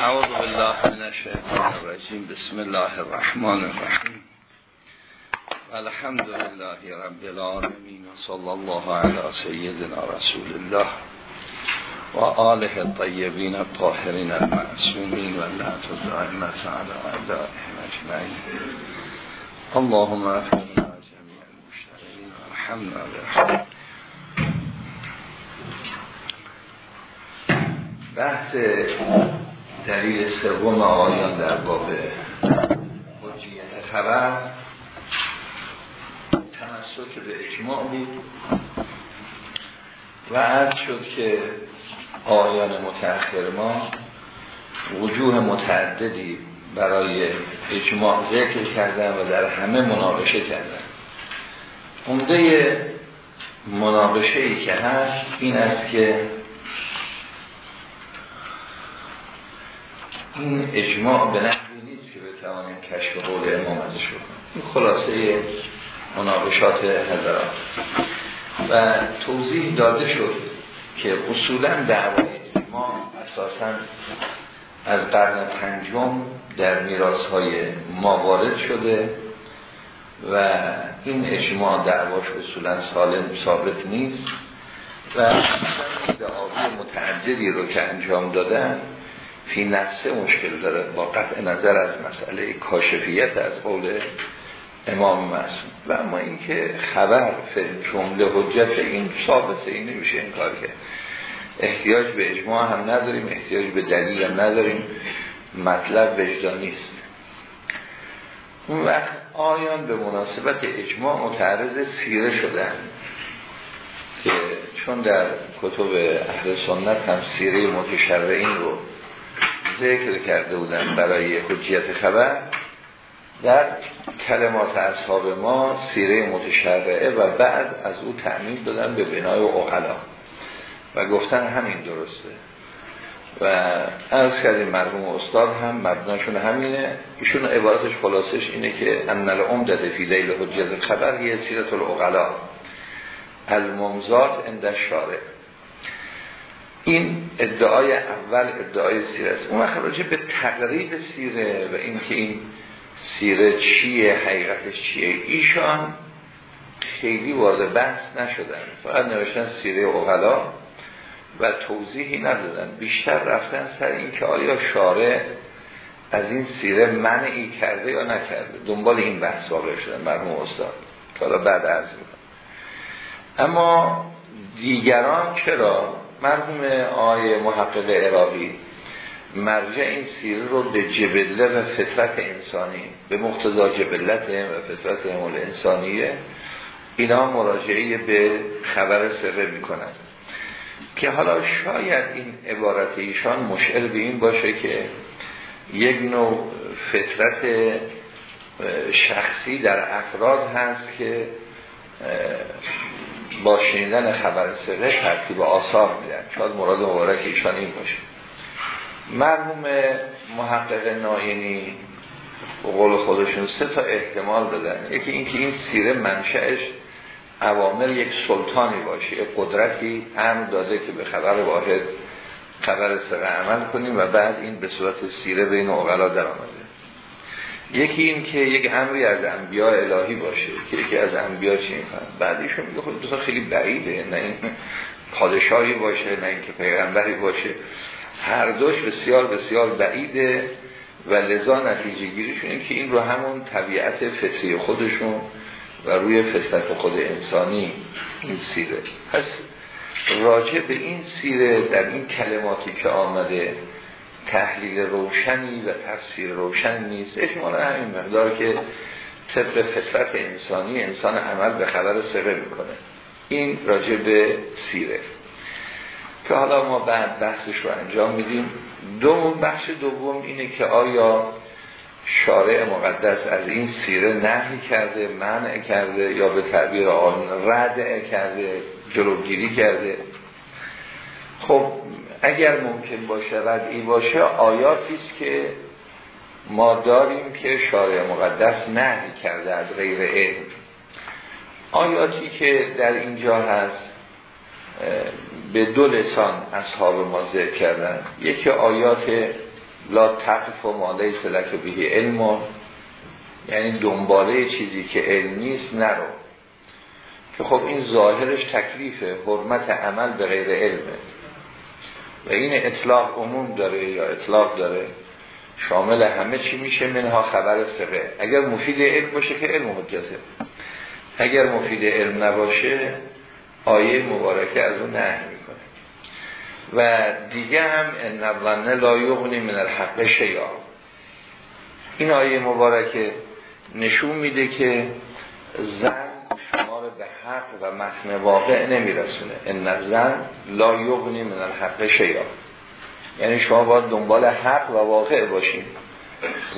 اعوذ بالله من الشیطان الرجیم بسم الله الرحمن الرحیم الحمد لله رب العالمین و صلی الله علی سیدنا رسول الله و آله الطیبین الطاهرین المعصومین و لعنت الدائمت علی اعدائهم اجمعین اللهم افرنا جميع المشتغلین و ارحمنا بحث دلیل سوم آیان در باب حجیت خبر تمسک به اجماع بود و عرض شد که آیان متأخر ما وجوه متعددی برای اجماع ذکر کردن و در همه مناقشه کردن. عمده مناقشه ای که هست این است که این اجماع به نحوی نیست که بتوانیم کشف قول امام ازش بکنیم. این خلاصه مناقشات حضرات. و توضیح داده شد که اصولا دعوای اجماع اساسا از قرن پنجم در میراث های ما وارد شده و این اجماع دعواش اصولا سالم ثابت نیست. و آبی متعددی رو که انجام دادن فی نفسه مشکل داره با قطع نظر از مسئله کاشفیت از قول امام مسعود و اما اینکه خبر جمله حجت این ثابته این نمیشه این کار که احتیاج به اجماع هم نداریم احتیاج به دلیل هم نداریم. مطلب وجدانی است اون وقت آیان به مناسبت اجماع متعرض سیره شدن که چون در کتب اهل سنت هم سیره این رو ذکر کرده بودن برای حجیت خبر در کلمات اصحاب ما سیره متشرعه و بعد از او تعمید دادن به بنای اقلا و گفتن همین درسته. و از کردیم مرحوم استاد هم مبناشون همینه. ایشون عبارتش خلاصش اینه که ان العمدت فی لیل حجیت خبر یه سیرت الاغلا الممزات اند شارع این ادعای اول ادعای سیره است. اون وقت به تقریب سیره و اینکه این سیره چیه حقیقتش چیه ایشان خیلی وارد بحث نشدن. فقط نوشتن سیره اغلا و توضیحی ندادن. بیشتر رفتن سر اینکه آیا شارع از این سیره منعی کرده یا نکرده. دنبال این بحث واقع شدن مرموم استاد. حالا بعد از اما دیگران چرا مرحوم آیه محقق عراقی مرجع این سیره رو به جبله و فطرت انسانی به مقتضا جبلت و فطرت همول انسانیه اینا مراجعه به خبر سره می‌کنند که حالا شاید این عبارت ایشان مشعر به این باشه که یک نوع فطرت شخصی در افراد هست که با شنیدن خبر سره ترتیب آثار میدن شاید مراد مبارک ایشان این باشه. مرحوم محقق ناینی به قول خودشون سه تا احتمال دادن. یکی اینکه این سیره منشأش عوامل یک سلطانی باشه. یک قدرتی هم داده که به خبر واحد خبر سره عمل کنیم و بعد این به صورت سیره بین اغلا در آمده یکی این که یک امری از انبیاء الهی باشه که یکی از انبیاء چی میفهم بعدیشون میگه خود خب خیلی بعیده نه این پادشاهی باشه نه اینکه پیغمبری باشه. هر دوش بسیار بسیار بعیده و لذا نتیجه گیریشون این که این رو همون طبیعت فطری خودشون و روی فطرت خود انسانی این سیره. پس راجع به این سیره در این کلماتی که آمده تحلیل روشنی و تفسیر روشن نیست. اجمالا همین مقدار که طبق فطرت انسانی انسان عمل به خبر سره می‌کنه. این راجع به سیره. که حالا ما بعد بحثش رو انجام میدیم. دوم بخش دوم اینه که آیا شارع مقدس از این سیره نهی کرده منع کرده یا به تعبیر آن رد کرده جلوگیری کرده؟ خب اگر ممکن باشه ردعی باشه آیاتی است که ما داریم که شارع مقدس نهی کرده از غیر علم. آیاتی که در اینجا هست به دو لسان اصحاب ما ذکر کردن. یکی آیات لا تقف و ماله سلک بهی علم یعنی دنباله چیزی که علم نیست نرو. که خب این ظاهرش تکلیفه حرمت عمل به غیر علمه. و این اطلاق عموم داره یا اطلاق داره شامل همه چی میشه منها خبر سقه اگر مفید علم باشه که علم حجته اگر مفید علم نباشه آیه مبارکه از اون نه می‌کنه. و دیگه هم نبلنه لا یغنی من الحق شیا این آیه مبارکه نشون میده که زن رو به حق و متن واقع نمیرسونه. ان زن لا یغنی من الحق شیا یعنی شما باید دنبال حق و واقع باشین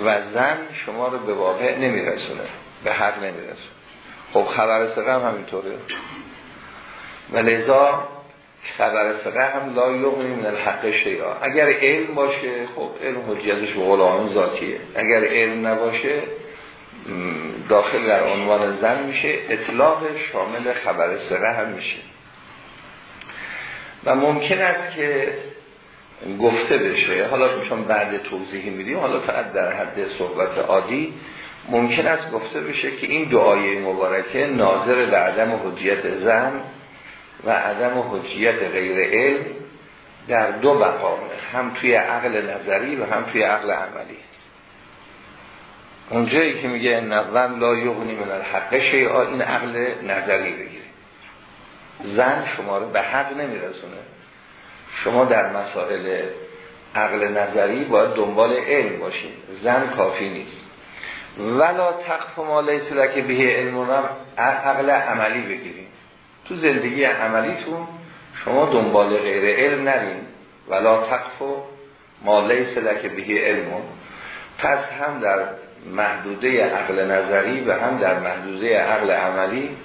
و زن شما رو به واقع نمیرسونه. به حق نمیرسونه. خب خبر سقه هم همینطوره. و لذا خبر سقه هم لا یغنی من الحق شیعا اگر علم باشه خب علم حجیتش به غلامون ذاتیه. اگر علم نباشه داخل در عنوان زن میشه اطلاق شامل خبر سقه هم میشه. و ممکن است که گفته بشه. حالا چون بعد توضیحی میدیم. حالا فقط در حد صحبت عادی ممکن است گفته بشه که این دعای مبارکه ناظر به عدم حجیت زن و عدم حجیت غیر علم در دو مقامه هم توی عقل نظری و هم توی عقل عملی. اونجایی که میگه نظن لا یغنی من الحق شیعا این عقل نظری بگیره. زن شما رو به حق نمیرسونه. شما در مسائل عقل نظری باید دنبال علم باشید زن کافی نیست. ولا تقف ما لیس به علم عقل عملی بگیریم تو زندگی عملیتون شما دنبال غیر علم نرین. ولا تقف ما لیس به علم. پس هم در محدوده عقل نظری و هم در محدوده عقل عملی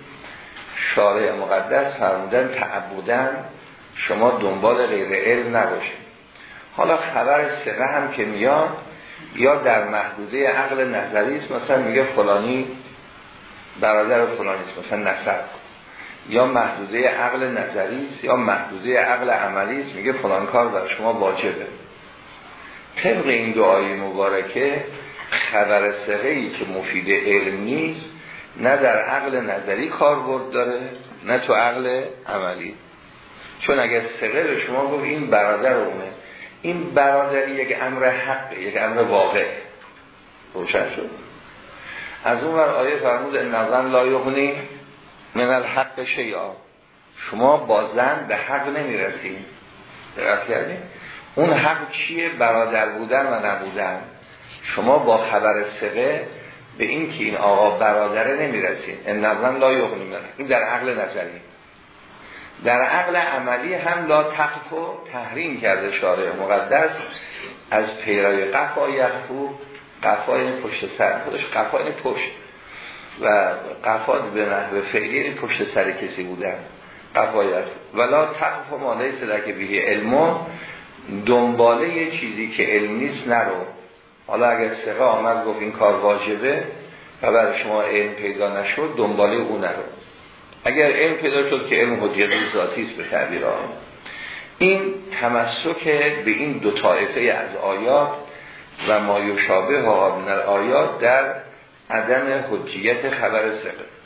شارع مقدس فرمودن تعبودن شما دنبال غیر علم نباشید. حالا خبر سقه هم که میاد یا در محدوده عقل نظری است مثلا میگه فلانی برادر فلانی است مثلا نسب یا محدوده عقل نظری است یا محدوده عقل عملی است میگه فلان کار بر شما واجبه. طبق این دعای مبارکه خبر سقه ای که مفید علم نیست نه در عقل نظری کاربرد داره نه تو عقل عملی. چون اگر سقه به شما گفت این برادر اونه این برادری یک امر حق یک امر واقع. روشن شد. از اون ور آیه فرمود نظن لا یغنی من الحق شیعا شما با زن به حق نمی‌رسیم دقت کردیم اون حق چیه؟ برادر بودن و نبودن. شما با خبر سقه به این که این آقا برادره نمی‌رسیم ان نظن لا یغنی من این در عقل نظری. در عقل عملی هم لا تقف و تحریم کرده شارع مقدس. از پیرای قفا یخفو قفا این پشت سر. خودش قفا این پشت. و قفا به نحو فعلی این پشت سر کسی بودن. قفا ولا تقف و ماله که بیه دنباله یه چیزی که علم نیست نرو. حالا اگر سقه آمد گفت این کار واجبه و برای شما علم پیدا نشد دنباله او نرو. اگر علم پیدا شد که علم حجیت ذاتی است به تعبیر آن. این تمسک به این دو طایفه از آیات و ما یشابه ها من آیات در عدم حجیت خبر سقه.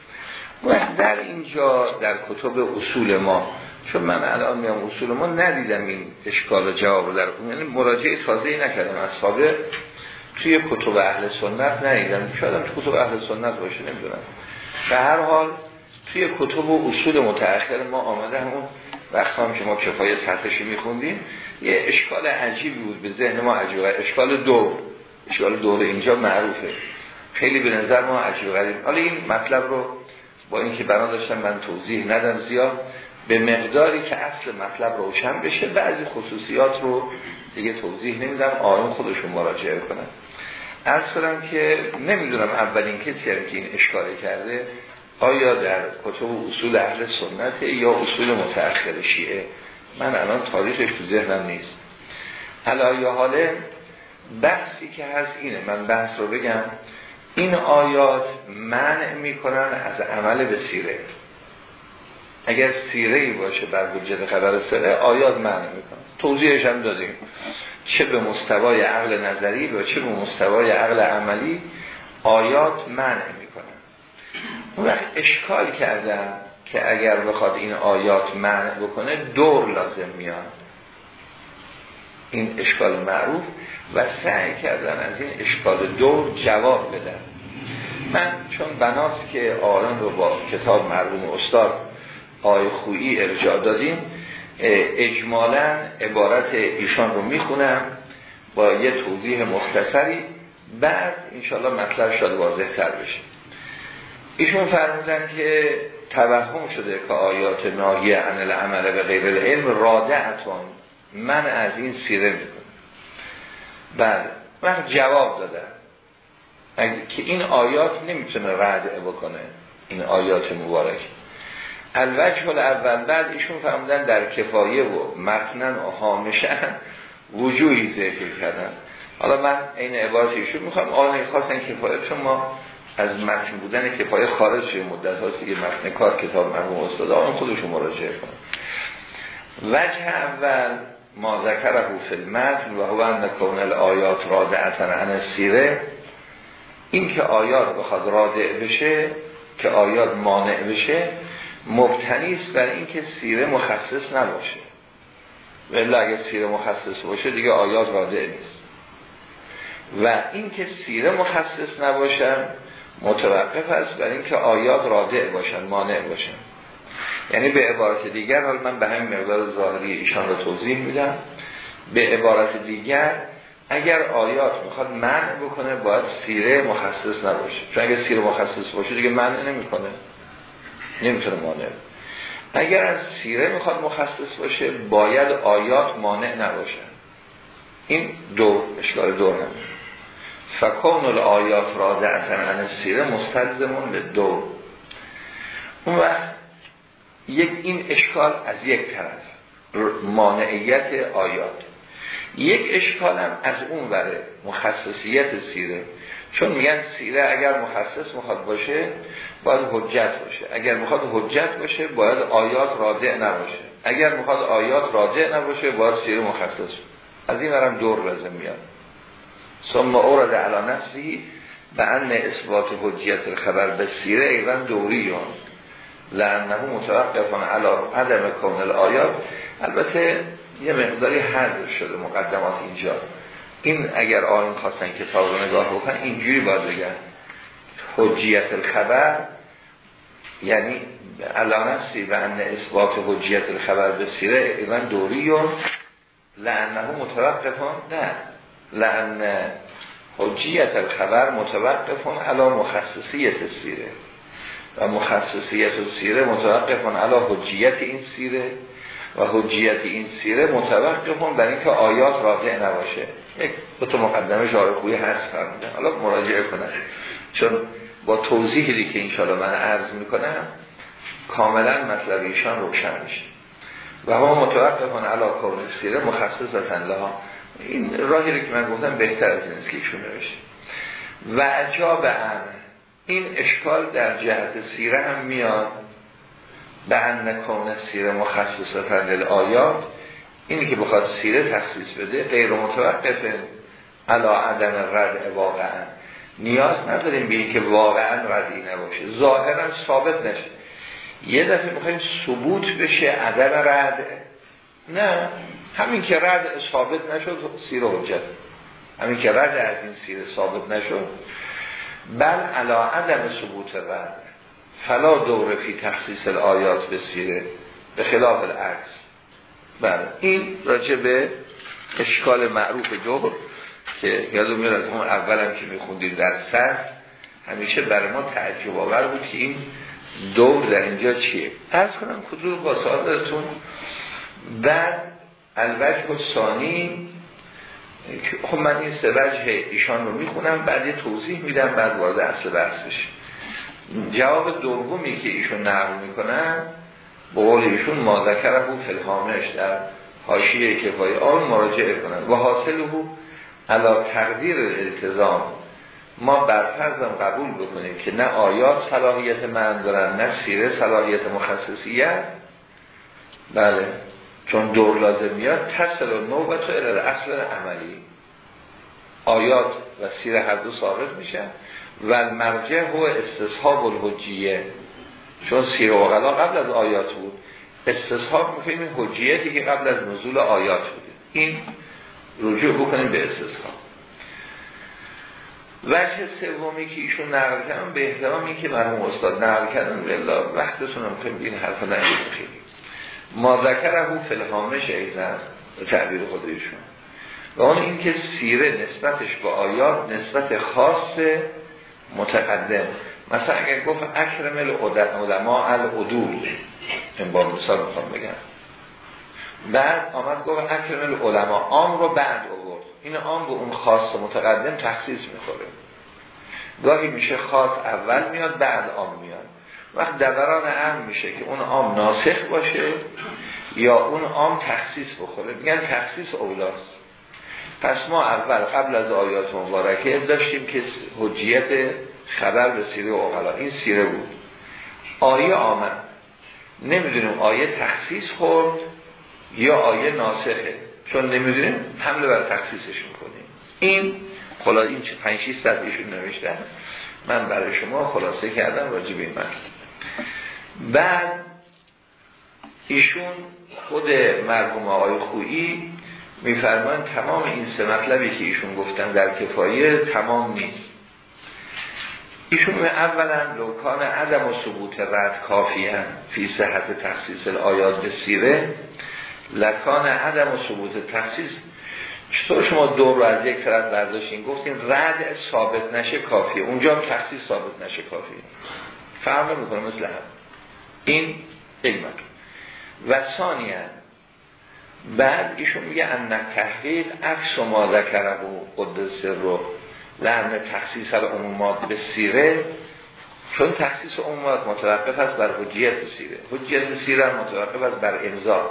و در اینجا در کتب اصول ما چون من الان میام اصول ما ندیدم این اشکال و جواب در یعنی مراجعه تازه نکردم از سابق توی کتب اهل سنت ندیدم. شاید تو کتب اهل سنت باشه نمی‌دونم. به هر حال توی کتب و اصول متأخر ما آمده همون وقت هم که ما کفایه سطحشی میخوندیم یه اشکال عجیبی بود به ذهن ما عجیبه اشکال دور اشکال دور اینجا معروفه. خیلی به نظر ما عجیب غریب. حالا این مطلب رو با اینکه بنا داشتم من توضیح ندم زیاد. به مقداری که اصل مطلب روشن بشه بعضی خصوصیات رو دیگه توضیح نمیدم آرون خودشون مراجعه کنن. از کنم که نمی‌دونم اولین کسی که این اشکاله کرده آیا در کتب اصول اهل سنت یا اصول متأخر شیعه؟ من الان تاریخش تو ذهنم نیست. حالا حاله بحثی که هست اینه من بحث رو بگم. این آیات منع می‌کنن از عمل به سیره اگر سیره ای باشه بر حجت خبر سره آیات منع می‌کنن توضیحش هم دادیم. چه به مستوای عقل نظری و چه به مستوای عقل عملی آیات منع می‌کنن اون وقت اشکال کردن که اگر بخواد این آیات منع بکنه دور لازم میاد. این اشکال معروف و سعی کردن از این اشکال دور جواب بدن من چون بناست که آران رو با کتاب مرحوم استاد آی خویی ارجاع دادیم اجمالا عبارت ایشان رو می‌خونم با یه توضیح مختصری بعد انشاءالله مطلب شاید واضح تر بشه. ایشون فرمودن که توهم شده که آیات ناهی عن العمل به غیر العلم رادعتون من از این سیره می‌کنم. بعد من جواب دادم. که این آیات نمی‌تونه رد بکنه این آیات مبارک. الوجه اول بعد ایشون فرمودن در کفایه و متنن و حامشن وجوهی ذکر کردن. حالا من این عبارت ایشون می‌خوام. آنه خواستن کفایه چون ما از متن بودن کفایه خارج شده مدت هاست که متن کار کتاب مرحوم استاد. آن خودشون مراجعه کنم وجه اول ما ذکره فی المتن و هو ان کون الآیات رادعتن عن سیره این که آیات بخواد رادع بشه که آیات مانع بشه مبتنی است بر اینکه سیره مخصص نباشه. ولی اگر سیره مخصص باشه دیگه آیات رادع نیست. و اینکه سیره مخصص نباشن متوقف است بر اینکه آیات رادع باشن مانع باشن. یعنی به عبارت دیگر حال من به همین مقدار ظاهری ایشان رو توضیح میدم. به عبارت دیگر اگر آیات می‌خواد منع بکنه باید سیره مخصص نباشه. چون اگر سیره مخصص باشه دیگه منع نمی‌کنه. نمی‌تونه مانع. اگر از سیره می‌خواد مخصص باشه باید آیات مانع نباشه. این دو اشکال دور هم فکون الآیات رادعتن عن سیره مستلزمون دو. اون وقت یک این اشکال از یک طرف. مانعیت آیات. یک اشکال هم از اون وره مخصصیت سیره. چون میگن سیره اگر مخصص می‌خواد باشه باید حجت باشه. اگر می‌خواد حجت باشه باید آیات رادع نباشه. اگر می‌خواد آیات رادع نباشه باید سیره مخصص از این ورم دور لازم میاد. ثم اورد علا نفسی به ان اثبات حجیت خبر به سیره ایوان دوری هست لعنه متوقفان علا عدم کامل آیات البته یه مقداری حذف شده مقدمات اینجا. این اگر آن خواستن کتاب رو نگاه بکن اینجوری باید بگن. حجیت الخبر یعنی علا نفسی و ان اثبات حجیت الخبر به سیره ایوان دوری لعنه متوقفان نه. لعن حجیت الخبر متوقفان علا مخصصیت سیره. و مخصصیت و سیره متوقفان علا حجیت این سیره. و حجیت این سیره متوقفون بر اینکه آیات راجع نباشه. یک دو تا مقدمه خوی هست فرمونده حالا مراجعه کنن چون با توضیحی که انشاءالله من عرض می‌کنم کاملا مطلب ایشان روشن میشه. و ما متوقفان علا کون سیره مخصص لها. این راهی رو که من گفتم بهتر از این که ایشون نوشته. و اجاب ان این اشکال در جهت سیره هم میاد. به ان سیره مخصصتا دل آیات اینی که بخواد سیره تخصیص بده غیر متوقفه علا عدم رد واقعا. نیاز نداریم به که واقعا ردی نباشه. ظاهرا ثابت نشه. یه دفعه می‌خوایم ثبوت بشه عدم رد. نه. همین که رد ثابت نشد سیره حجت. همین که رد از این سیره ثابت نشد بل علا عدم ثبوت رد. فلا دوره فی تخصیص الآیات به سیره به خلاف العکس. بله. این راجع به اشکال معروف دور که یادم میاد از اون اولم که میخوندیم در سر همیشه برای ما تعجب آور بود که این دور در اینجا چیه. از کنم کدور با سوالتون بعد الوجه و ثانی خب من این سه وجه ایشان رو می‌خونم بعد یه توضیح میدم بعد وارد اصل بحث بشه جواب دومی که ایشون نقل می‌کنن به قول ایشون مازکره بود فلحامش در حاشیه کفایه آن مراجعه کنن. و حاصل او علا تقدیر التزام ما برفرزم قبول بکنیم که نه آیات صلاحیت من دارن نه سیره صلاحیت مخصصیت بله. چون دور لازم میاد تصل و نوبت و اصل عملی. آیات و سیر هر دو ثابت میشن و مرجع هو استصحاب الحجیه. چون سیر و قبل از آیات بود استصحاب می‌کنیم حجیتی که قبل از نزول آیات بوده این رجوع بکنیم به استصحاب. وجه سومی که ایشون نقل کردن به احترامی که مرحوم استاد نقل کردن بالله وقتتون هم کنیم این حرف نگید خیلی ما ذکره او فلهامش ایزن تعبیر خودشون و اون این که سیره نسبتش به آیات نسبت خاص متقدم. مثلا اگر گفت اکرم العلماء العدول. این با مثال می‌خوام بگم. بعد آمد گفت اکرم العلماء آم رو بعد آورد. این آم به اون خاص متقدم تخصیص می‌خوره. گاهی میشه خاص اول میاد بعد آم میاد. وقت دوران ام میشه که اون آم ناسخ باشه یا اون آم تخصیص بخوره. میگن تخصیص اولاست. پس ما اول قبل از آیات مبارکه داشتیم که حجیت خبر به سیره اوغلا. این سیره بود. آیه آمد. نمی‌دونیم آیه تخصیص خورد یا آیه ناسخه. چون نمی‌دونیم حمله بر تخصیصش می‌کنیم. این خلاص این چه 5 6 ایشون نوشتن. من برای شما خلاصه کردم راجع به این بعد ایشون خود مرحوم آقای خویی میفرمان تمام این سه مطلبی که ایشون گفتن در کفایه تمام نیست. ایشون اولا لوکان عدم و ثبوت رد کافی هم فی صحت تخصیص آیات به سیره. لکان عدم و ثبوت تخصیص. چطور شما دور رو از یک طرف برداشتین؟ گفتین رد ثابت نشه کافیه. اونجا هم تخصیص ثابت نشه کافیه. فهم می‌کنه مثل هم. این علمت و ثانیا بعد ایشون میگه ان تحقیق عکس ما ذکره و قدس رو. لحن تخصیص عمومات به سیره چون تخصیص عمومات متوقف است بر حجیت سیره حجیت سیره متوقف است بر امضا.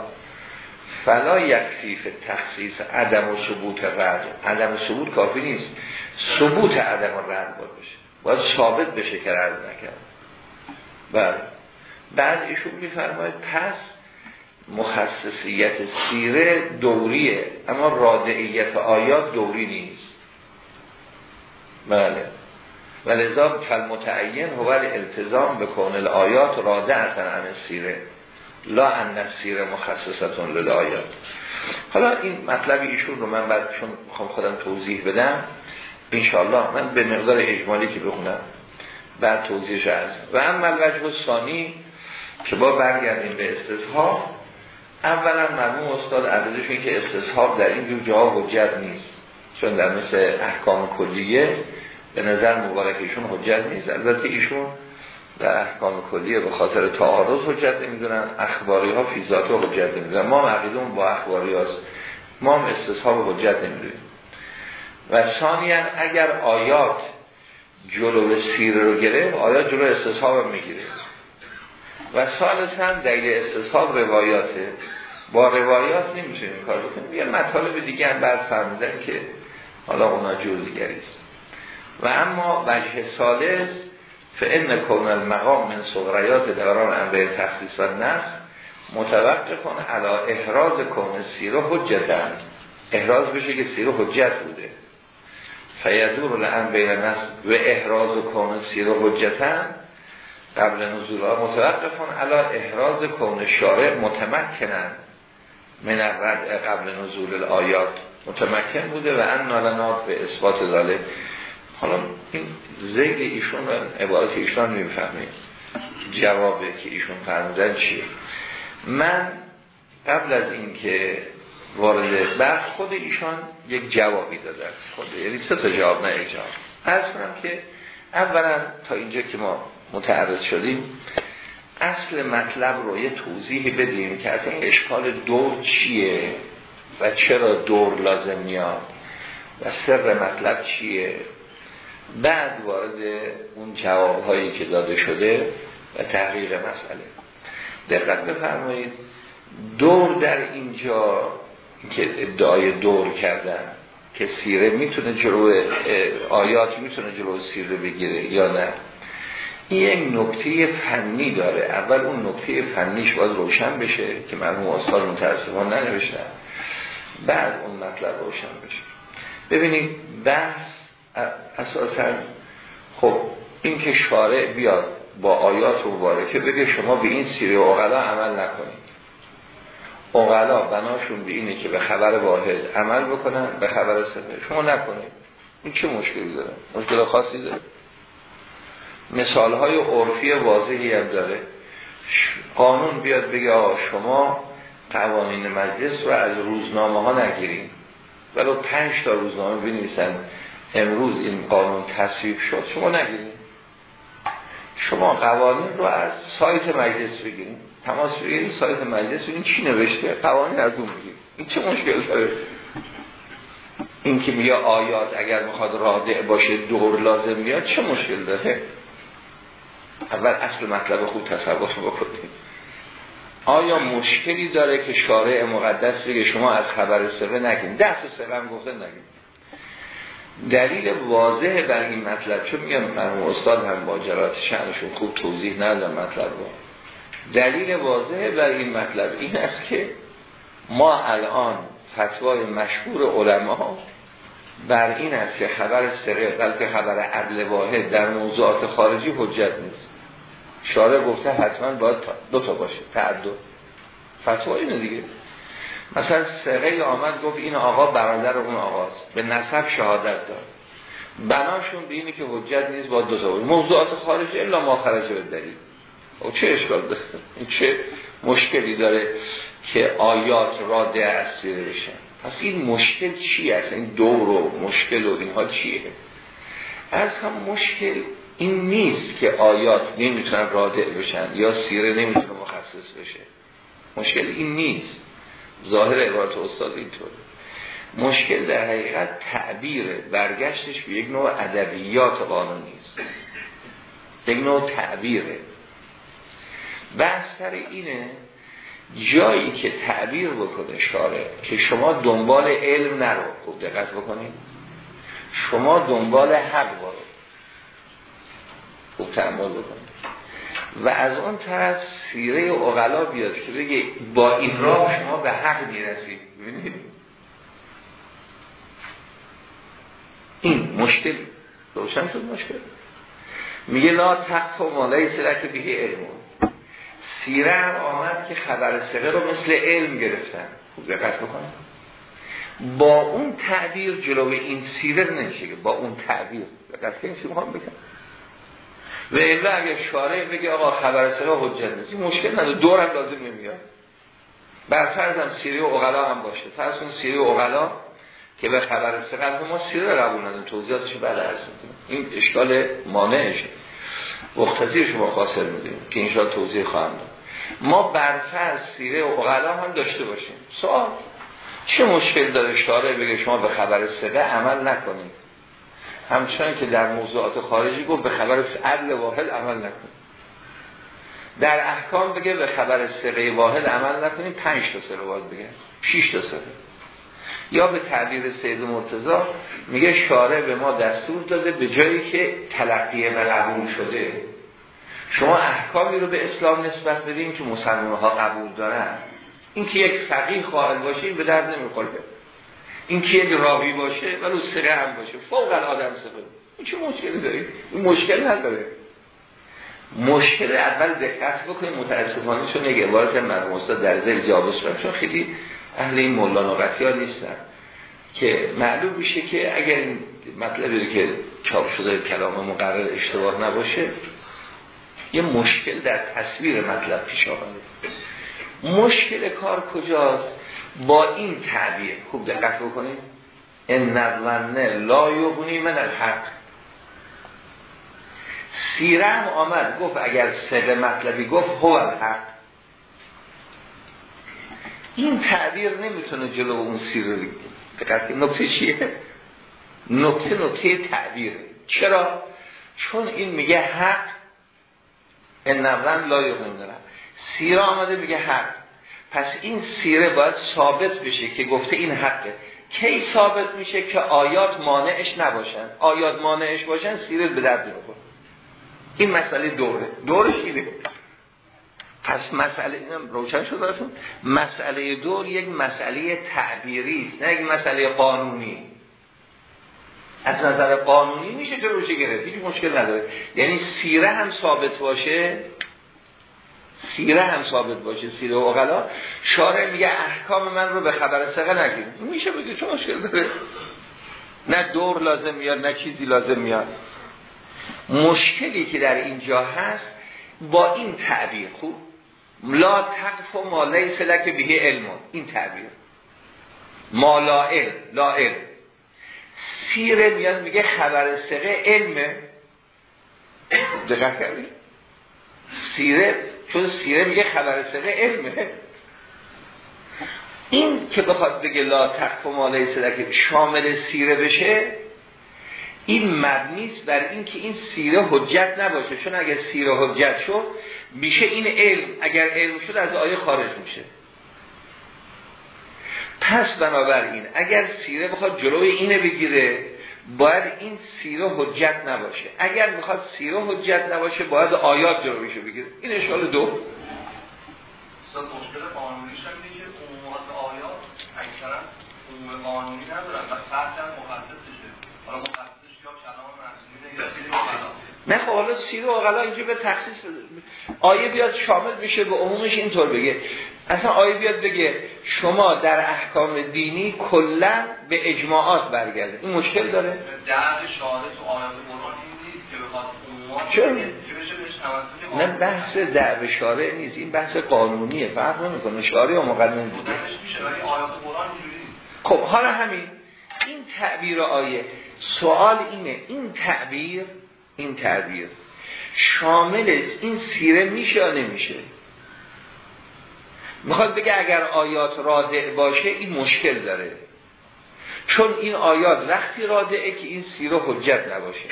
فلا یک فیف تخصیص عدم و ثبوت رد. عدم و ثبوت کافی نیست. ثبوت عدم و رد باید بشه. باید ثابت بشه که رد نکرد. بله. بعد ایشون میفرماید پس مخصصیت سیره دوریه اما رادعیت آیات دوری نیست. بله. و لذا فالمتعین هو الالتزام به کون آیات رادعتن عن سیره لا ان سیره مخصصتون للآیات. حالا این مطلب ایشون رو من بعد چون می‌خوام خودم توضیح بدم انشاءالله من به مقدار اجمالی که بخونم بعد توضیحش از و اما الوجه ثانی که با برگردیم به استصحاب اولا مرموم استاد عددشون که استصحاب در این جاها حجت نیست چون در مثل احکام کلیه به نظر مبارکشون حجت نیست. البته ایشون در احکام کلیه به خاطر تعارض حجت نمی‌دونن اخباری ها فیزات رو حجت نمی‌دونن. ما معقیدون با اخباری هاست. ما هم استصحاب حجت نمی‌دونیم. و ثانیا اگر آیات جلو سیر رو گرفت آیات جلو استصحاب می‌گیره. و ثالثا دلیل استصحاب روایاته. با روایات نمی‌تونیم کار بکنیم یه مطالب دیگه هم بعد فرمودن که حالا اونا جور دیگریست و اما وجه سالس فان کون المقام من صغریات دوران انبه تخصیص و نصر متوقع کن علا احراز کون سیره حجتن احراز بشه که سیره حجت بوده. فیدور لعن بین نصر و احراز کون سیره حجتن قبل نزول ها متوقع کن علا احراز کون شارع متمکنن من قبل نزول الآیات متمکن بوده و ان نالنا به اثبات ذاله حالا این زیل ایشون و عبارت ایشون نمی‌فهمیم جوابه که ایشون فرمودن چیه؟ من قبل از اینکه وارد بحث خود ایشان یک جوابی دادن. خود یعنی سه تا جواب نه جواب. از کنم که اولا تا اینجا که ما متعرض شدیم اصل مطلب رو یه توضیح بدیم که از این اشکال دور چیه و چرا دور لازم میاد و سر مطلب چیه. بعد وارد اون جوابهایی که داده شده و تحقیق مسئله. دقت بفرمایید. دور در اینجا که ادعای دور کردن که سیره می‌تونه جلو آیات می‌تونه جلو سیره بگیره یا نه؟ این یک نکته فنی داره. اول اون نکته فنیش باید روشن بشه که مرحوم استاد متاسفانه ننوشتن. بعد اون مطلب روشن بشه. ببینید بحث اساسا خب این که شارع بیاد با آیات مبارکه بگه شما به این سیره اغلا عمل نکنید. اغلا بناشون به اینه که به خبر واحد عمل بکنن به خبر سفر شما نکنید. این چه مشکلی داره؟ مشکل خاصی داره. مثال های عرفی واضحی هم داره. قانون بیاد بگه آقا شما قوانین مجلس رو از روزنامه ها نگیریم ولو پنج تا روزنامه بنویسن. امروز این قانون تصویب شد شما نگیریم شما قوانین رو از سایت مجلس بگیریم تماس بگیریم سایت مجلس این چی نوشته؟ قوانین از اون بگیریم این چه مشکل داره؟ این که میگه آیات اگر می‌خواد رادع باشه دور لازم میاد چه مشکل داره؟ اول اصل مطلب خوب تصور بکنیم آیا مشکلی داره که شارع مقدس بگه شما از خبر سره نگین ده تا هم گفته نگین دلیل واضح بر این مطلب چون میگم مرحوم استاد هم با جرات شأنشون خوب توضیح ندادم مطلب رو. دلیل واضح بر این مطلب این است که ما الان فتوای مشهور علما بر این است که خبر سره بلکه خبر عدل واحد در موضوعات خارجی حجت نیست. شارع گفته حتما باید دو تا باشه تعدد. فتوا اینه دیگه. مثلا سقه آمد گفت این آقا برادر اون آقاست. به نسب شهادت داد. بناشون به اینه که حجت نیست با دو باشه موضوعات خارجی الا ما خرج به دلیل. او چه اشکال داره؟ چه مشکلی داره که آیات راده اسیره بشن؟ پس این مشکل چی است این دور و مشکل و اینها چیه؟ از هم مشکل این نیست که آیات نمی‌تونن رادع بشن یا سیره نمی‌تونه مخصص بشه. مشکل این نیست. ظاهر عبارت استاد اینطوره. مشکل در حقیقت تعبیر برگشتش به یک نوع ادبیات قانونی است. یک نوع تعبیره. بحث اینه جایی که تعبیر بکنه شاره که شما دنبال علم نرو. خوب دقت بکنید. شما دنبال حق برو خوب تعمل بکنید. و از اون طرف سیره اغلا بیاد که با این راه شما به حق می‌رسید. این مشکل. روشن شد مشکل. میگه لا تقف و مالای سلک بیه علمون سیره هم آمد که خبر سقه رو مثل علم گرفتن. خوب دقت بکنید. با اون تعبیر جلو این سیره نمیشه با اون تعبیر. دقت کنید چی می‌خوام بکنم و الا اگر شارع بگه آقا خبر سقه حجت نیست؟ مشکل نداره. دور هم لازم نمیاد. بر فرض هم سیره اغلا هم باشه. فرض کن سیره اغلا که به خبر سقه ما سیره قبول نداریم توضیحاتش بعد عرض این اشکال مانعشه. مختصی شما خاصر میدیم که اینشا توضیح خواهم داد. ما برفرض سیره اغلا هم داشته باشیم. سوال. چه مشکل داره شارع بگه شما به خبر سقه عمل نکنید؟ همچنان که در موضوعات خارجی گفت به خبر عدل واحد عمل نکنید در احکام بگه به خبر سقه واحد عمل نکنید پنج تا سقه باید بگه شیش تا سقه یا به تعبیر سید مرتضا میگه شارع به ما دستور داده به جایی که تلقیه و شده. شما احکامی رو به اسلام نسبت بدیم که مسلمان ها قبول دارن. این که یک فقیه باشه این به درد نمی‌خوره. این که یک راوی باشه ولو سره هم باشه؟ فوق العاده سره این چه مشکلی داریم این مشکل نداره. مشکل اول دقت بکنید متاسفانه چون یک عبارت مرحوم در ذهن جواب چون خیلی اهل این مولانا ها نیستن. که معلوم میشه که اگر مطلبی که چاپ شده کلام مقرر اشتباه نباشه یه مشکل در تصویر مطلب پیش آمده مشکل کار کجاست؟ با این تعبیر. خوب دقت بکنید. ان نظنه لا یغنی من الحق. سیره هم آمد. گفت اگر سر مطلبی گفت هو الحق. این تعبیر نمی‌تونه جلو اون سیره دقت نکته چیه؟ نکته نکته تعبیر چرا؟ چون این میگه حق. ان نظن لا یغنی سیره آمده میگه حق. پس این سیره باید ثابت بشه که گفته این حقه. کی ثابت میشه که آیات مانعش نباشن؟ آیات مانعش باشن سیره به درد نمی‌خوره. این مسئله دوره. دورش اینه. پس مسئله اینم روشن شد براتون. مسئله دور یک مسئله تعبیری نه یک مسئله قانونی. از نظر قانونی میشه جلوشی گرفت. هیچ مشکل نداره. یعنی سیره هم ثابت باشه سیره هم ثابت باشه سیره و اغلا شارع میگه احکام من رو به خبر سقه نگیم میشه بگه چه مشکل داره؟ نه دور لازم میاد نه چیزی لازم میاد. مشکلی که در اینجا هست با این تعبیر خوب؟ لا تقف و ما لیس لک به علم. این تعبیر. ما لا علم لا علم. سیره میاد میگه خبر سقه علمه. دقت کردی؟ سیره چون سیره میگه خبر سقه علمه. این که بخواد بگه لا ما لیس لک شامل سیره بشه این مبنیست بر اینکه این سیره حجت نباشه. چون اگر سیره حجت شد میشه این علم اگر علم شد از آیه خارج میشه. پس بنابراین اگر سیره بخواد جلوی اینه بگیره باید این سیره حجت نباشه. اگر می‌خواد سیره حجت نباشه باید آیات جلویشو بگیره. این اشکال دو. مشکل قانونیش هم که عمومات آیات اکثرا عموم قانونی ندارن و فرد مخصصشه. حالا نه خب حالا سیر و اقلا اینجا به تخصیص آیه بیاد شامل میشه به عمومش اینطور بگه. اصلا آیه بیاد بگه شما در احکام دینی کلا به اجماعات برگرده. این مشکل داره؟ که نه بحث دعو شارع نیست. این بحث قانونیه فرق نمی‌کنه. شارع و مقدم بوده خب حالا همین. این تعبیر آیه سوال اینه این تعبیر این تعبیر شامل این سیره میشه یا نمیشه؟ می‌خواد بگه اگر آیات رادع باشه این مشکل داره. چون این آیات وقتی رادعه که این سیره حجت نباشه.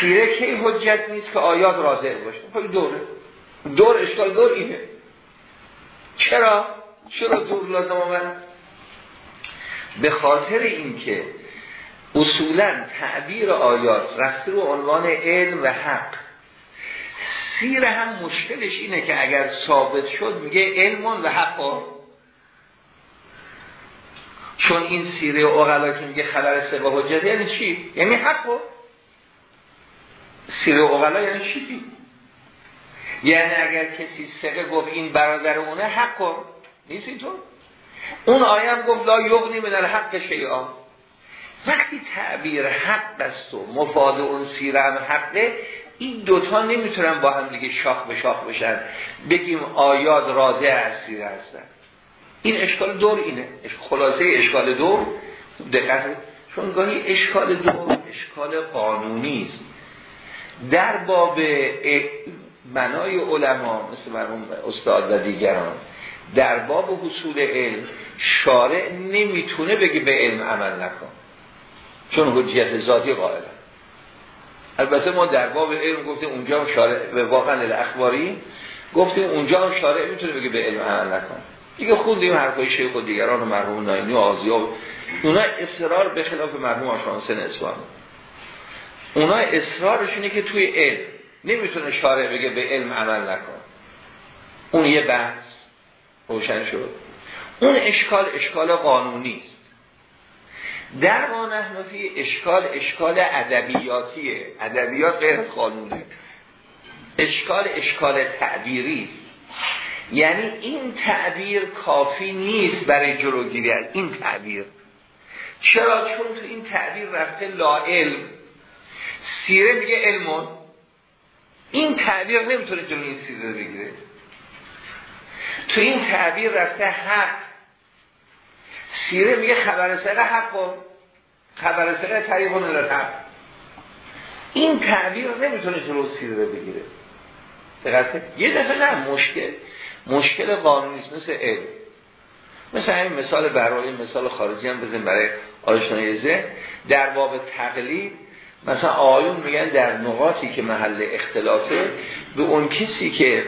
سیره که حجت نیست که آیات رادع باشه؟ خب دوره. دور اشکال دور اینه. چرا؟ چرا دور لازم آمد؟ به خاطر اینکه اصولا تعبیر آیات رفته رو عنوان علم و حق سیر هم مشکلش اینه که اگر ثابت شد میگه علم و حق چون این سیره اغلا که میگه خبر سبا حجت یعنی چی؟ یعنی حق سیره اغلا یعنی چی؟ یعنی اگر کسی سقه گفت این برادر اونه حق نیست اینطور؟ اون آیم گفت لا یغنی من الحق شیعان وقتی تعبیر حق است و مفاد اون سیره هم حقه این دوتا نمی‌تونن با هم دیگه شاخ به شاخ بشن. بگیم آیات راضی سیره هستن. این اشکال دور اینه. خلاصه اشکال دور دقت. چون گاهی اشکال دور اشکال قانونی است. در باب بنای علما مثل مرحوم استاد و دیگران در باب حصول علم شارع نمی‌تونه بگه به علم عمل نکن. چون حجیت ذاتی قائل البته ما در باب علم گفتیم اونجا هم شارع به واقعا الاخباری گفتیم اونجا هم شارع می‌تونه بگه به علم عمل نکن. دیگه خوندیم حرفای شیخ و دیگران و مرحوم ناینی و آزیا اونا اصرار به خلاف مرحوم آشانسن اسوان اونا اصرارشونه که توی علم نمی‌تونه شارع بگه به علم عمل نکن. اون یه بحث روشن شد. اون اشکال اشکال قانونی است. در ما نحنفی اشکال اشکال ادبیاتیه ادبیات غیر قانونه اشکال اشکال تعبیری. یعنی این تعبیر کافی نیست برای جلوگیری از این تعبیر. چرا؟ چون تو این تعبیر رفته لا علم سیره میگه علمون. این تعبیر نمی‌تونه جلو این سیره بگیره. تو این تعبیر رفته حق. سیره میگه خبر سقه حق خبر سقه طریقون الحق این تعبیر نمی‌تونه جلو سیره رو بگیره. دقیقه یه دفعه نه مشکل. مشکل قانونی است مثل علم. مثل همین مثال برای مثال خارجی هم بزنیم برای آشنایی ذهن. در باب تقلید مثلا آیون میگن در نقاطی که محل اختلافه به اون کسی که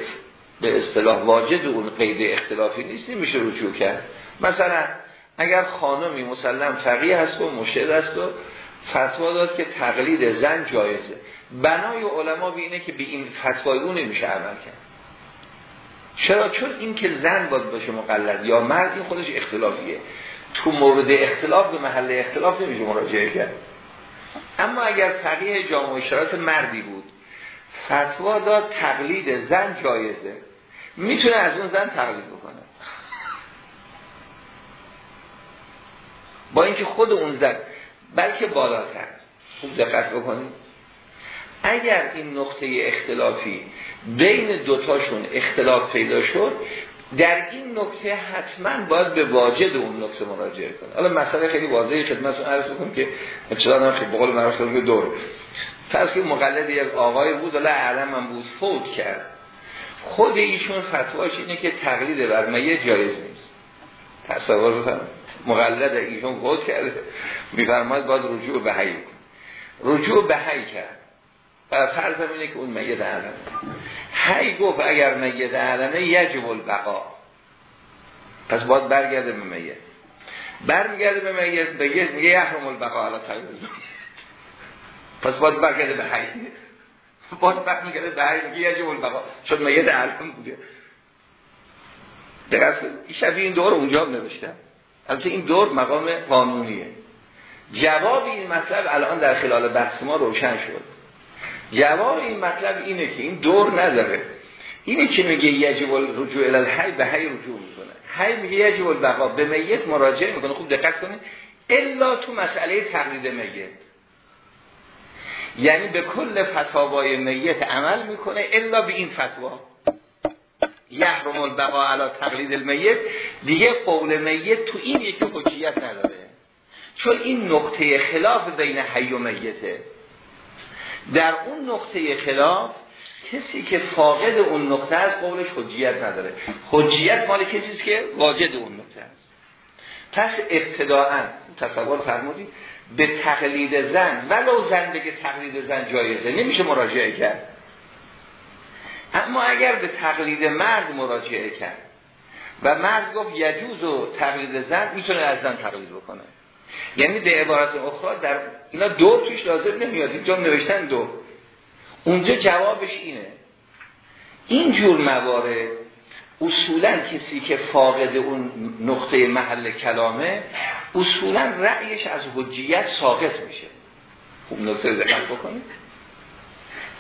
به اصطلاح واجد اون قید اختلافی نیست نمیشه رجوع کرد. مثلا اگر خانمی مسلم فقیه هست و مشهد هست و فتوا داد که تقلید زن جایزه. بنای علما به اینه که به این فتوای اون نمیشه عمل کرد. چرا؟ چون این که زن باید باشه مقلد یا مرد این خودش اختلافیه. تو مورد اختلاف به محل اختلاف نمیشه مراجعه کرد. اما اگر فقیه جامعه اشارات مردی بود فتوا داد تقلید زن جایزه. می‌تونه از اون زن تقلید بکنه. با اینکه خود اون زن بلکه بالاتر. خوب دقت بکنید. اگر این نقطه اختلافی بین دوتاشون اختلاف پیدا شد در این نکته حتما باید به واجد اون نکته مراجعه کنه. حالا مسئله خیلی واضحه خدمتتون عرض بکنم که ابتدا خیلی بقول معروف دور. فرض که مقلد یک آقای بود حالا اعلم من بود فوت کرد. خود ایشون فتواش اینه که تقلید بر میت جایز نیست. تصور بکنم مقلد ایشون فوت کرده. میفرماید باید رجوع به حی. رجوع به حی کرد. فرض اینه که اون میت علمه هی گفت اگر میت علمه یجب البقا. پس باید برگرده به میت. برمیگرده به میت میت میگه یحرم البقا پس باید برگرده به حی. باید برگرده به حی میگه یجب البقا. شد میت علم بوده. دقیقا شبیه این دور اونجا نوشتم البته این دور مقام قانونیه. جواب این مطلب الان در خلال بحث ما روشن شد. جواب این مطلب اینه که این دور نداره. اینه که میگه یجب الرجوع الى الحی به حی رجوع می‌کنه. حی میگه یجب البقا. به میت مراجعه می‌کنه. خوب دقت کنید. الا تو مسئله تقلید میت. یعنی به کل فتاوای میت عمل می‌کنه الا به این فتوا. یحرم البقا علی تقلید المیت. دیگه قول میت تو این یکی حجیت نداره. چون این نقطه خلاف بین حی و میته. در اون نقطه خلاف کسی که فاقد اون نقطه است قولش حجیت نداره. حجیت مال کسی است که واجد اون نقطه است. پس ابتداعا تصور فرمودید به تقلید زن ولو زن بگه تقلید زن جایزه نمیشه مراجعه کرد. اما اگر به تقلید مرد مراجعه کرد و مرد گفت یجوز و تقلید زن می‌تونه از زن تقلید بکنه. یعنی به عبارت اخرى در اینا دور توش لازم نمیاد اینجا نوشتن دور اونجا جوابش اینه. این جور موارد اصولا کسی که فاقد اون نقطه محل کلامه اصولا رأیش از حجیت ساقط میشه. خوب نقطه دقت بکنید.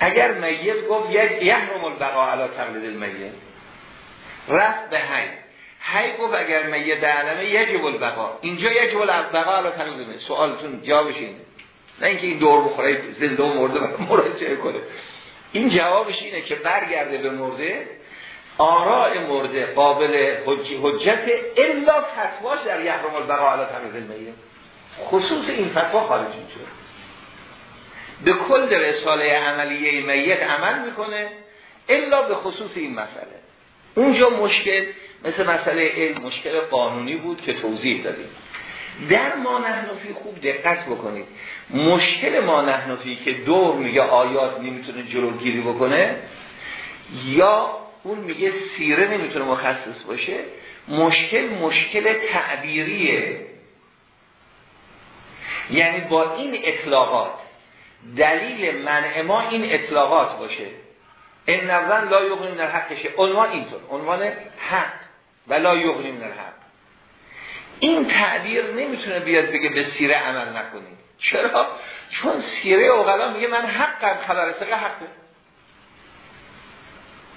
اگر میت گفت یک یحرم البقاء علی تقلید المیت رفت به حی. هی گفت اگر میت علمه یجب البقا اینجا یجب البقا علا تقدیمه سوالتون جوابش اینه. نه اینکه این دور بخوره زنده و مرده مراجعه کنه. این جوابش اینه که برگرده به مرده. آراء مرده قابل حجت الا فتواش در یحرم البقا علا تقدیم میت خصوص این فتوا خارج میشه به کل رساله عملیه میت عمل می‌کنه الا به خصوص این مسئله. اونجا مشکل مثل مسئله علم مشکل قانونی بود که توضیح دادیم. در ما نحنفی خوب دقت بکنید. مشکل ما نحنفی که دور میگه آیات نمی‌تونه جلوگیری بکنه یا اون میگه سیره نمی‌تونه مخصص باشه مشکل مشکل تعبیریه. یعنی با این اطلاقات دلیل منع ما این اطلاقات باشه. این نظرن لا یغنی من حقشه عنوان اینطور. عنوان حق ولا یغنی من الحق. این تعبیر نمی‌تونه بیاد بگه به سیره عمل نکنید. چرا؟ چون سیره اوغلا میگه من حقم خبر سقه حقه.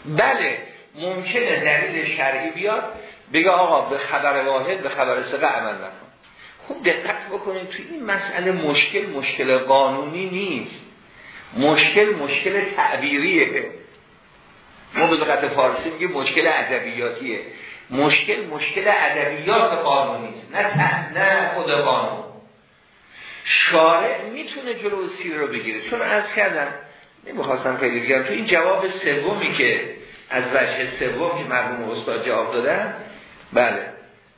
بله ممکنه دلیل شرعی بیاد بگه آقا به خبر واحد به خبر سقه عمل نکن. خوب دقت بکنید توی این مسئله مشکل مشکل قانونی نیست. مشکل مشکل تعبیریه. ما به لغت فارسی میگه مشکل ادبیاتیه. مشکل مشکل ادبیات قانونی است. نه نه خود قانون. شارع می‌تونه جلو سیر رو بگیره. چون از کردم نمی‌خواستم خیلی بگم. تو این جواب سومی که از وجه سوم که مرحوم استاد جواب دادن بله.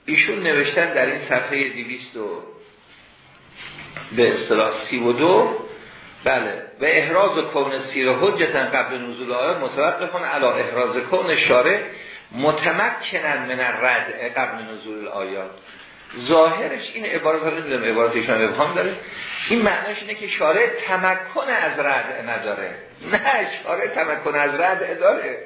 ایشون نوشتن در این صفحه 200 و به اصطلاح 32 بله. و احراز کون سیر حجتا قبل نزول آیات متوقفون علا احراز کون شارع متمکنن من رد قبل نزول آیات. ظاهرش این عبارت ها نمی‌دونم عبارت ایشان ابهام داره. این معناش اینه که شارع تمکن از رد نداره. نه شارع تمکن از رد داره.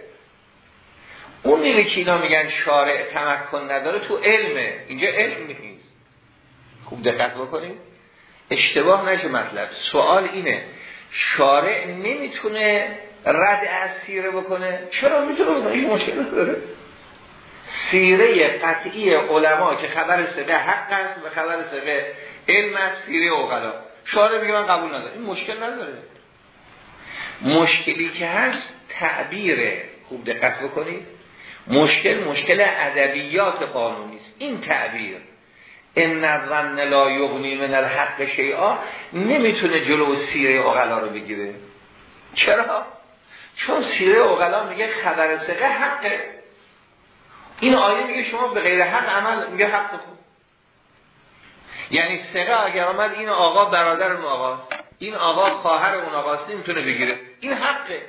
اون نیمه که اینا میگن شارع تمکن نداره تو علمه. اینجا علم نیست. خوب دقت بکنید. اشتباه نشه مطلب. سوال اینه شارع نمی‌تونه رد از سیره بکنه؟ چرا می‌تونه بکنه؟ این مشکل داره سیره قطعی علما که خبر سقه حق است و خبر سقه علم است سیره اوغلا شارع میگه من قبول نداره این مشکل نداره. مشکلی که هست تعبیره. خوب دقت بکنید. مشکل مشکل ادبیات قانونی است. این تعبیر. ان الظن لا یغنی من الحق شیئا نمی‌تونه جلو سیره اوغلا رو بگیره. چرا؟ چون سیره اوغلا میگه خبر سقه حقه. این آیه میگه شما به غیر حق عمل میگه حق خود یعنی سقه اگر آمد این آقا برادر اون آقاست. این آقا خواهر اون آقاست. نمی‌تونه بگیره. این حقه.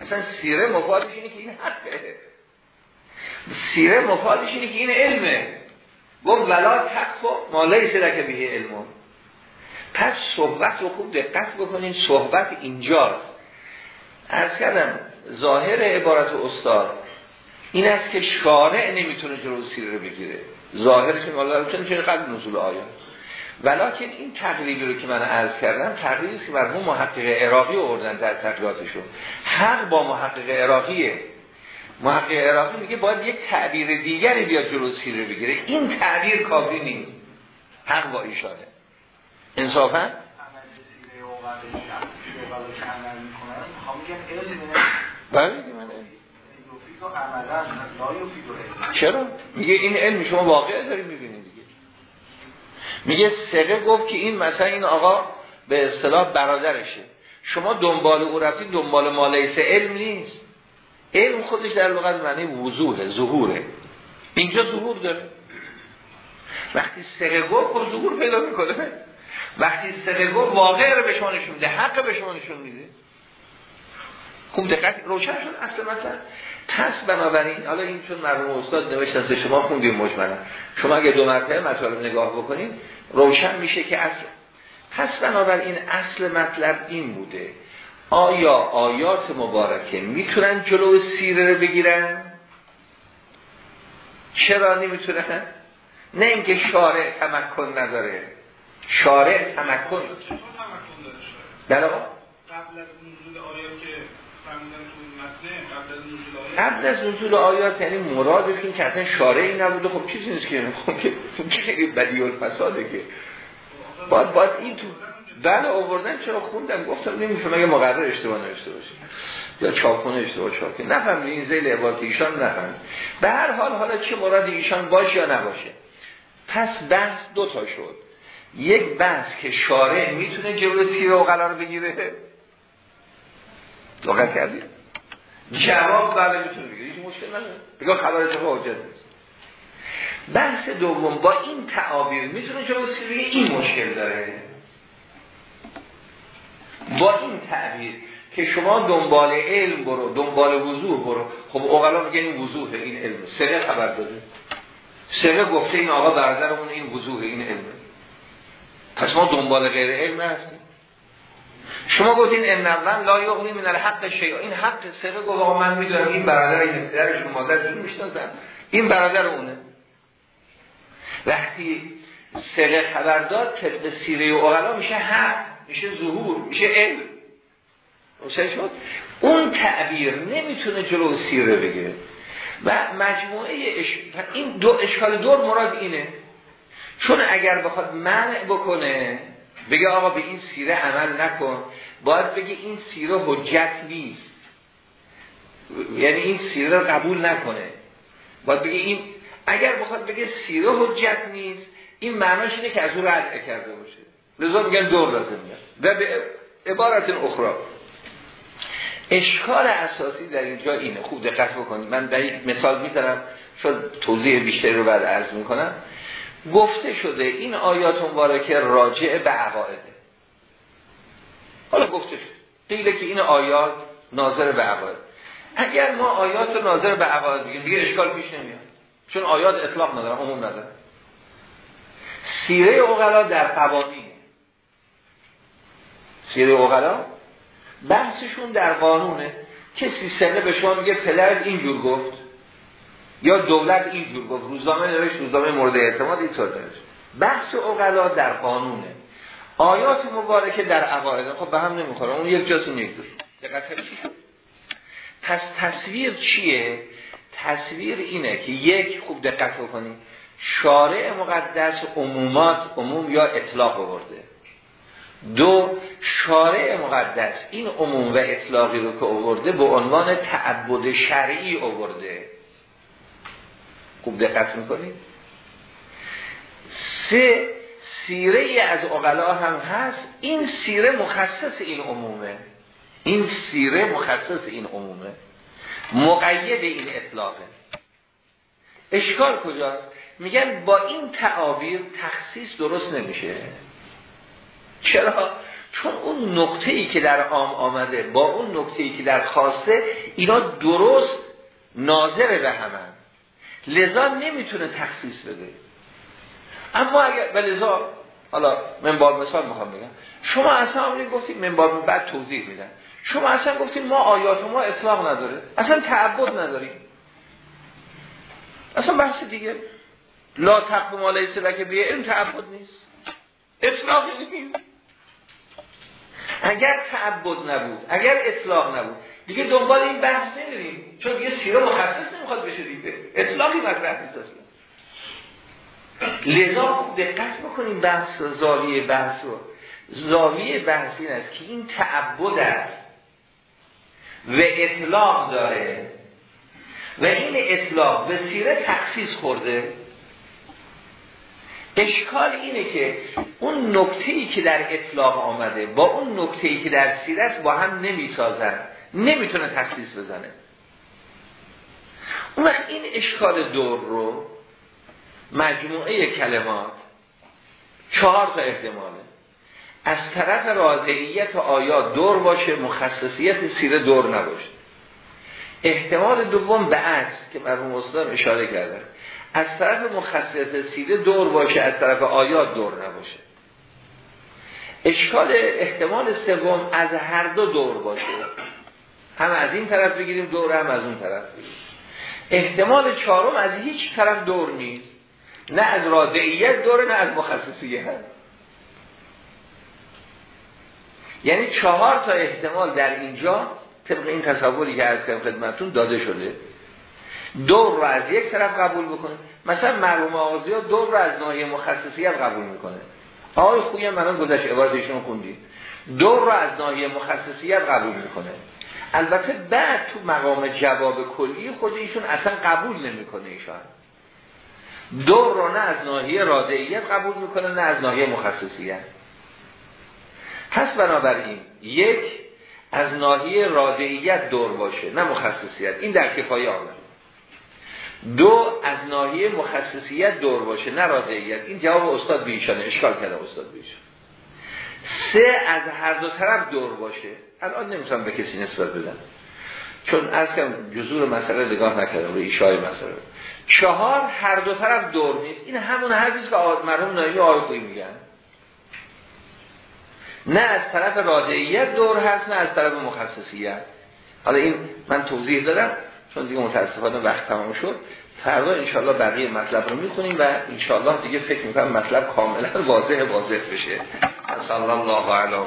اصلا سیره مفادش اینه که این حقه. سیره مفادش اینه که این علمه. گفت ولا تقف ما لیس لک به علم. پس صحبت رو خوب دقت بکنین صحبت اینجاست. از کردم ظاهر عبارت استاد این است که شارع نمی‌تونه جلو سیره رو بگیره. ظاهرش این الله چون چه قبل نزول آیات ولیکن این تقریبی رو که من عرض کردم تقریبی که مرحوم محقق عراقی آوردن در تقریباتشون. حق با محقق عراقیه. محقق عراقی میگه باید یک تعبیر دیگری بیاد جلو سیره بگیره. این تعبیر کافی نیست. حق با ایشانه انصافا؟ بله. چرا؟ میگه این علم شما واقع داری می‌بینید دیگه. میگه سقه گفت که این مثلا این آقا به اصطلاح برادرشه. شما دنبال او رفتید دنبال مالیس علم نیست. علم خودش در لغت معنی وضوحه ظهوره. اینجا ظهور داره. وقتی سقه گفت ظهور پیدا می‌کنه وقتی سقه گفت واقع رو به شما نشون میده حق به شما نشون میده خوب دقت روشن شد اصل مثلا پس بنابراین حالا این چون مرحوم استاد نوشت از شما خوندیم مجملا شما اگه دو مرتبه مطالب نگاه بکنید روشن میشه که اصل. پس بنابراین اصل مطلب این بوده آیا آیات مبارکه می‌تونن جلو سیره رو بگیرن؟ چرا نمی‌تونن؟ نه اینکه شارع تمکن نداره. شارع تمکن. در قبل از نزول آیات که قبل از نزول آیات؟ یعنی مرادشون که اصلا شارعی نبوده. خب چیزی نیست که خب که خیلی بدی الفساده که باید باید این تو بله آوردن چرا خوندم؟ گفتم نمیشه مگه مقرر اشتباه نوشته باشه یا چاپونه اشتباه چاپ نفهم این زیل عبارت ایشان نفهم به هر حال حالا چه مراد ایشان باشه یا نباشه. پس بحث دو تا شد. یک بحث که شارع می‌تونه جلو تیر و قرار بگیره. دقت کردید جواب بله می‌تونه بگیره. هیچ مشکل نداره. بگه خبر تو حجت بحث دوم با این تعابیر می‌تونه جلو سیری این مشکل داره. با این تعبیر که شما دنبال علم برو دنبال وضوح برو. خب اوغلا میگن این وضوحه این علم. سره خبر داده. سره گفته این آقا برادرمون این وضوحه این علمه پس ما دنبال غیر علم هستیم. شما گفتین ان اول لا یغنی من الحق شیء این حق سره گفت آقا من می‌دونم این برادر این پدرش مادر این می‌شناسن؟ این برادر اونه. وقتی سره خبر داد طبق سیره و اغلا میشه حق. میشه ظهور میشه علم. شد؟ اون تعبیر نمی‌تونه جلو سیره بگیره و مجموعه اش... این دو اشکال دور مراد اینه. چون اگر بخواد منع بکنه بگه آقا به این سیره عمل نکن باید بگه این سیره حجت نیست. یعنی این سیره رو قبول نکنه. باید بگه این اگر بخواد بگه سیره حجت نیست این معناش اینه که از او رد کرده باشه. لذا میگن دور لازم میاد و به عبارت اخرى. اشکال اساسی در اینجا اینه. خوب دقت بکنید. من در مثال می‌زنم. شد توضیح بیشتری رو بعد عرض می‌کنم. گفته شده این آیات مبارکه راجع به عقایده حالا گفته شده. قیله که این آیات ناظر به عقاید اگر ما آیات رو ناظر به عقاید بگیم دیگه اشکال پیش نمیاد. چون آیات اطلاق ندارن عموم ندارن. سیره اغلا در قوانین. سیره اغلا بحثشون در قانونه. کسی سنه به شما میگه پدرت اینجور گفت یا دولت اینجور گفت. روزنامه نوشت روزنامه مورد اعتماد اینطور نوشت. بحث اغلا در قانونه. آیات مبارکه در عقاید. خب به هم نمی‌خوره. اون یک جاست یک دقت پس تصویر چیه؟ تصویر اینه که یک خوب دقت بکنید. شارع مقدس عمومات عموم یا اطلاق آورده. دو شارع مقدس. این عموم و اطلاقی رو که آورده به عنوان تعبد شرعی آورده. خوب دقت می‌کنید سه سیره از اقلا هم هست. این سیره مخصص این عمومه. این سیره مخصص این عمومه. مقید این اطلاقه. اشکال کجاست؟ میگن با این تعابیر تخصیص درست نمیشه. چرا؟ چون اون نقطه ای که در عام آمده با اون نقطه ای که در خاصه اینا درست ناظر به همن لذا نمی‌تونه تخصیص بده. اما اگر و لذا حالا من با مثال می‌خوام بگم. شما اصلا آمدین گفتید من با بعد توضیح میدم. شما اصلا گفتید ما آیات ما اطلاق نداره. اصلا تعبد نداریم. اصلا بحث دیگه. لا تقبل ما لیس لک بیه این تعبد نیست. اطلاقی نیست. اگر تعبد نبود اگر اطلاق نبود دیگه دنبال این بحث نمیریم. چون دیگه سیره مخصص نمی‌خواد بشه دیگه. اطلاقی مطرح نیست لذا دقت بکنیم بحث زاویه بحث رو. زاویه بحث این است که این تعبد است و اطلاق داره. و این اطلاق به سیره تخصیص خورده. اشکال اینه که اون نکته ای که در اطلاق آمده با اون نکته ای که در سیره است با هم نمی‌سازن نمی‌تونه تخصیص بزنه. اون وقت این اشکال دور رو مجموعه کلمات چهار تا احتماله. از طرف راضعیت آیات دور باشه مخصصیت سیره دور نباشه. احتمال دوم به عکس که مرحوم استاد اشاره کردن. از طرف مخصصیت سیره دور باشه از طرف آیات دور نباشه. اشکال احتمال سوم از هر دو دور باشه. هم از این طرف بگیریم دور هم از اون طرف بگیریم. احتمال چهارم از هیچ طرف دور نیست. نه از رادعیت دوره نه از مخصصیت. یعنی چهار تا احتمال در اینجا طبق این تصوری که از خدمتون داده شده. دور رو از یک طرف قبول بکنه. مثلا مرحوم آغازی ها دور رو از ناحیه مخصصیت قبول می‌کنه. آقای خویی هم منان گذشت عبادشون خوندی دور رو از ناحیه مخصصیت قبول می‌کنه. البته بعد تو مقام جواب کلی خود ایشون اصلا قبول نمی‌کنه ایشان. دور رو نه از ناحیه رادعیت قبول می‌کنه نه از ناحیه مخصصیت پس بنابراین یک از ناحیه رادعیت دور باشه نه مخصصیت. این در کفایه آمد. دو از ناحیه مخصصیت دور باشه نه رادعیت این جواب استاد بیشانه اشکال کرده استاد بیشان سه از هر دو طرف دور باشه. الان نمی‌تونم به کسی نسبت بدم. چون از کم جزور مسئله نگاه نکردم به ایشای مسئله. چهار هر دو طرف دور نیست. این همون حرفیست که مرحوم نایی آقای میگن. نه از طرف رادعیت دور هست نه از طرف مخصصیت. حالا این من توضیح دادم. چون دیگه متاسفانه وقت تمام شد. فردا انشالله بقیه مطلب رو می‌خونیم و انشالله دیگه فکر می‌کنم مطلب کاملا واضح واضح بشه. صلی الله علیه